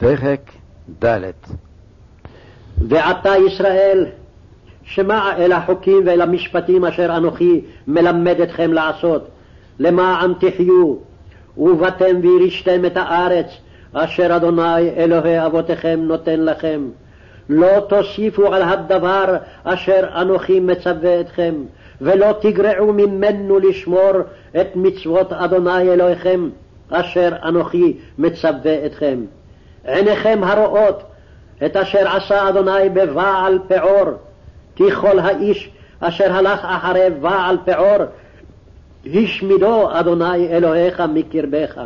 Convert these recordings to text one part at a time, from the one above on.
פרק ד' ועתה ישראל, שמע אל החוקים ואל המשפטים אשר אנוכי מלמד אתכם לעשות, למען תחיו, ובאתם וירשתם את הארץ אשר אדוני אלוהי אבותיכם נותן לכם. לא תוסיפו על הדבר אשר אנוכי מצווה אתכם, ולא תגרעו ממנו לשמור את מצוות אדוני אלוהיכם, אשר אנוכי מצווה אתכם. עיניכם הרואות את אשר עשה אדוני בבעל פעור, כי כל האיש אשר הלך אחרי בעל פעור, השמידו אדוני אלוהיך מקרבך.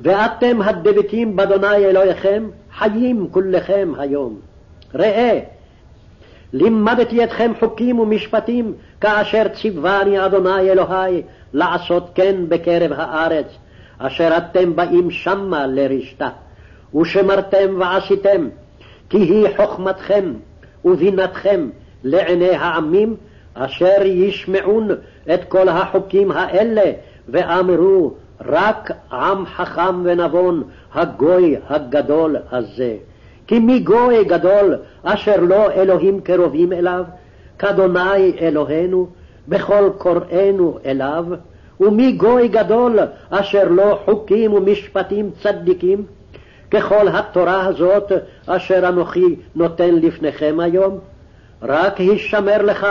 ואתם הדבקים באדוני אלוהיכם, חיים כולכם היום. ראה, לימדתי אתכם חוקים ומשפטים, כאשר ציווני אדוני אלוהי לעשות כן בקרב הארץ, אשר אתם באים שמה לרשתה. ושמרתם ועשיתם, כי היא חוכמתכם ובינתכם לעיני העמים, אשר ישמעון את כל החוקים האלה, ואמרו, רק עם חכם ונבון, הגוי הגדול הזה. כי מי גוי גדול, אשר לא אלוהים קרובים אליו, כאדוני אלוהינו, בכל קוראינו אליו, ומי גוי גדול, אשר לא חוקים ומשפטים צדיקים, ככל התורה הזאת אשר אנוכי נותן לפניכם היום, רק הישמר לך,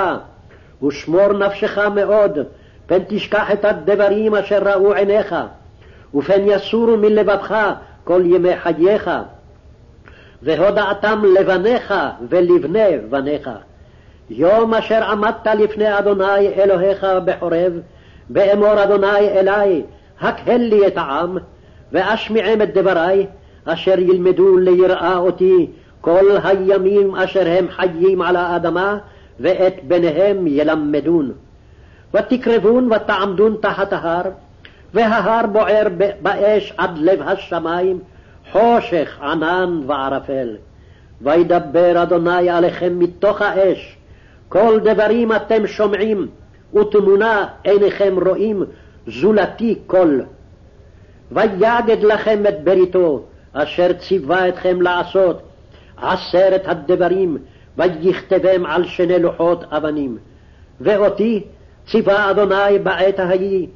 ושמור נפשך מאוד, פן תשכח את הדברים אשר ראו עיניך, ופן יסורו מלבבך כל ימי חייך, והודעתם לבניך ולבני בניך. יום אשר עמדת לפני אדוני אלוהיך בחורב, באמור אדוני אלי, הקהל לי את העם, ואשמיעם את דברי, אשר ילמדו ליראה אותי כל הימים אשר הם חיים על האדמה, ואת בניהם ילמדון. ותקרבון ותעמדון תחת ההר, וההר בוער באש עד לב השמיים, חושך ענן וערפל. וידבר אדוני עליכם מתוך האש, כל דברים אתם שומעים, ותמונה עיניכם רואים, זולתי קול. ויגד לכם את בריתו, אשר ציווה אתכם לעשות, עשרת הדברים, ויכתבם על שני לוחות אבנים. ואותי ציווה אדוני בעת ההיא,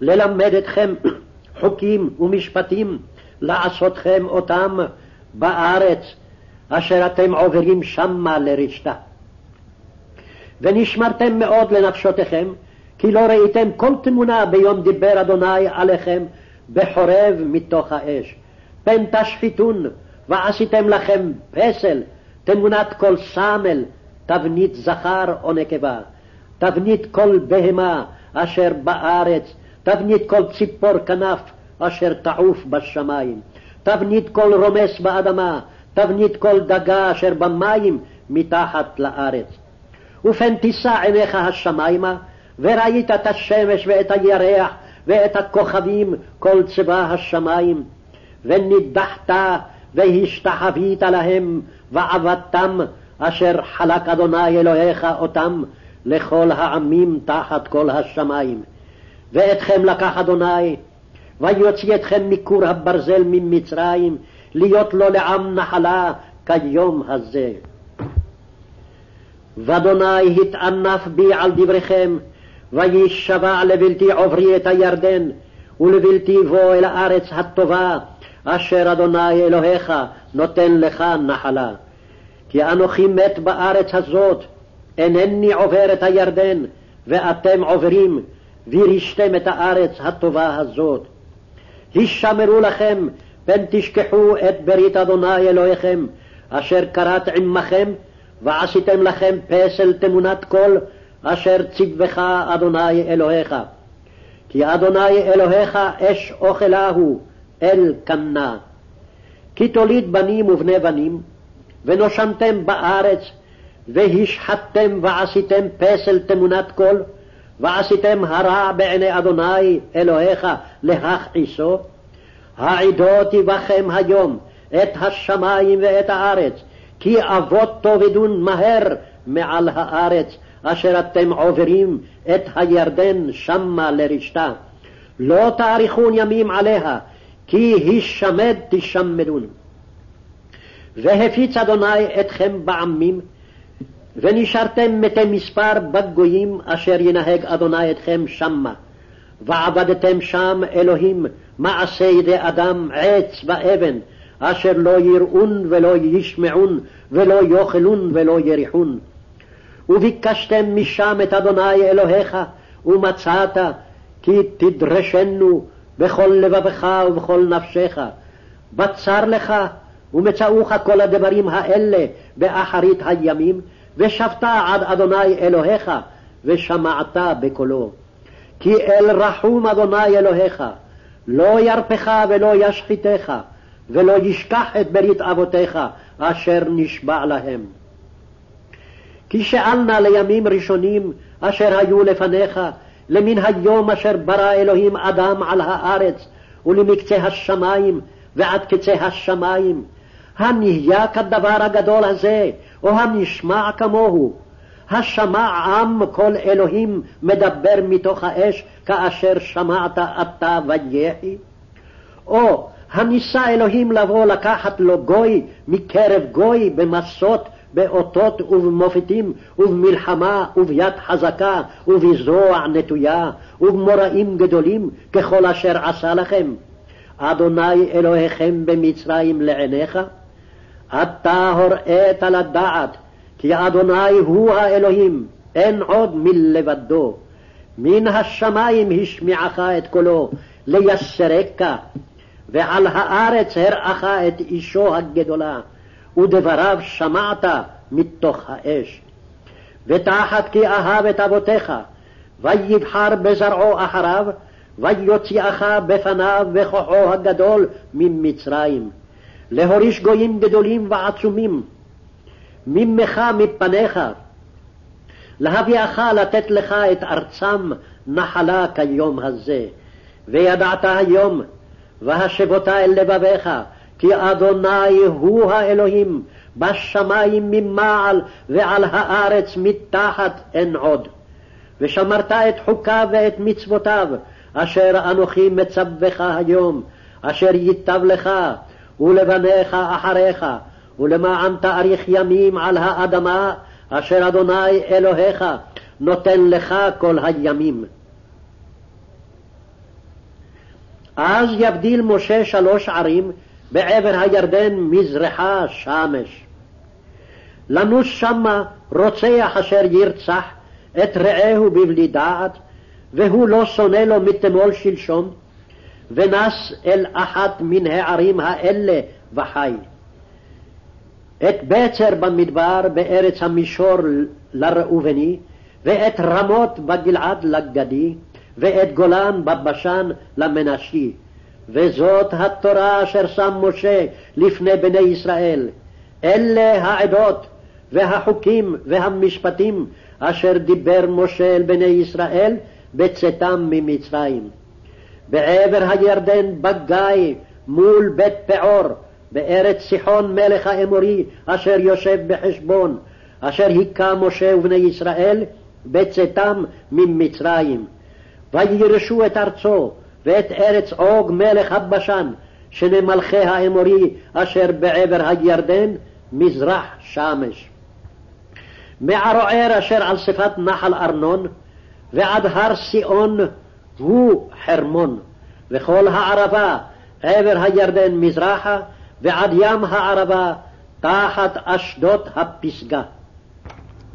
ללמד אתכם חוקים ומשפטים, לעשותכם אותם בארץ, אשר אתם עוברים שמה לרשתה. ונשמרתם מאוד לנפשותיכם, כי לא ראיתם כל תמונה ביום דיבר אדוני עליכם בחורב מתוך האש. פן תשחיתון, ועשיתם לכם פסל, תמונת כל סמל, תבנית זכר או נקבה, תבנית כל בהמה אשר בארץ, תבנית כל ציפור כנף אשר תעוף בשמיים, תבנית כל רומס באדמה, תבנית כל דגה אשר במים מתחת לארץ. ופן תישא עיניך השמיימה, וראית את השמש ואת הירח ואת הכוכבים, כל צבא השמיים, ונידחת והשתחווית להם, ועבדתם, אשר חלק אדוני אלוהיך אותם לכל העמים תחת כל השמיים. ואתכם לקח אדוני, ויוציא אתכם מכור הברזל ממצרים, להיות לו לעם נחלה כיום הזה. ואדוני התענף בי על דבריכם, וישבע לבלתי עוברי את הירדן, ולבלתי בוא אל הארץ הטובה, אשר אדוני אלוהיך נותן לך נחלה. כי אנוכי מת בארץ הזאת, אינני עובר את הירדן, ואתם עוברים, וירשתם את הארץ הטובה הזאת. הישמרו לכם, פן תשכחו את ברית אדוני אלוהיכם, אשר כרת עמכם, ועשיתם לכם פסל תמונת קול, אשר ציווך אדוני אלוהיך. כי אדוני אלוהיך אש אוכלה הוא, אל קנה. כי תוליד בנים ובני בנים, ונושנתם בארץ, והשחטתם ועשיתם פסל תמונת קול, ועשיתם הרע בעיני אדוני אלוהיך להכעיסו, העידותי בכם היום את השמים ואת הארץ, כי אבות תאבדון מהר מעל הארץ, אשר אתם עוברים את הירדן שמה לרשתה. לא תאריכון ימים עליה, כי הישמד תשמדון. והפיץ אדוני אתכם בעמים, ונשארתם מתי מספר בגויים אשר ינהג אדוני אתכם שמה. ועבדתם שם אלוהים מעשה ידי אדם עץ ואבן, אשר לא יראון ולא ישמעון ולא יאכלון ולא יריחון. וביקשתם משם את אדוני אלוהיך, ומצאת, כי תדרשנו בכל לבבך ובכל נפשך. בצר לך, ומצאוך כל הדברים האלה באחרית הימים, ושבת עד אדוני אלוהיך, ושמעת בקולו. כי אל רחום אדוני אלוהיך, לא ירפך ולא ישחיתך, ולא ישכח את ברית אבותיך, אשר נשבע להם. כי שאל נא לימים ראשונים אשר היו לפניך, למן היום אשר ברא אלוהים אדם על הארץ, ולמקצה השמים ועד קצה השמים. הנהיה כדבר הגדול הזה, או הנשמע כמוהו. השמע עם כל אלוהים מדבר מתוך האש, כאשר שמעת אתה ויחי? או הניסה אלוהים לבוא לקחת לו גוי מקרב גוי במסות באותות ובמופתים, ובמלחמה, וביד חזקה, ובזרוע נטויה, ובמוראים גדולים, ככל אשר עשה לכם. אדוני אלוהיכם במצרים לעיניך? אתה הוראת לדעת, כי אדוני הוא האלוהים, אין עוד מלבדו. מן השמיים השמיעך את קולו, לייסרקה, ועל הארץ הראך את אישו הגדולה. ודבריו שמעת מתוך האש. ותחת כי אהב את אבותיך, ויבחר בזרעו אחריו, ויוציאך בפניו בכוחו הגדול ממצרים, להוריש גויים גדולים ועצומים, ממך מפניך, להביאך לתת לך את ארצם נחלה כיום הזה. וידעת היום, והשבותה אל לבביך, כי אדוני הוא האלוהים, בשמיים ממעל ועל הארץ מתחת אין עוד. ושמרת את חוקיו ואת מצוותיו, אשר אנוכי מצווך היום, אשר ייטב לך, ולבניך אחריך, ולמען תאריך ימים על האדמה, אשר אדוני אלוהיך נותן לך כל הימים. אז יבדיל משה שלוש ערים, בעבר הירדן מזרחה שמש. לנוס שמה רוצח אשר ירצח את רעהו בבלי דעת, והוא לא שונא לו מתמול שלשום, ונס אל אחת מן הערים האלה וחי. את בצר במדבר בארץ המישור לראובני, ואת רמות בגלעד לגדי, ואת גולן בבשן למנשי. וזאת התורה אשר שם משה לפני בני ישראל. אלה העדות והחוקים והמשפטים אשר דיבר משה אל בני ישראל בצאתם ממצרים. בעבר הירדן בגיא מול בית פעור, בארץ סיחון מלך האמורי אשר יושב בחשבון, אשר היכה משה ובני ישראל בצאתם ממצרים. וירשו את ארצו, ואת ארץ עוג מלך הבשן, שני מלכי האמורי אשר בעבר הירדן, מזרח שמש. מערוער אשר על שפת נחל ארנון, ועד הר סיאון הוא חרמון, וכל הערבה עבר הירדן מזרחה, ועד ים הערבה תחת אשדות הפסגה.